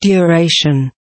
duration.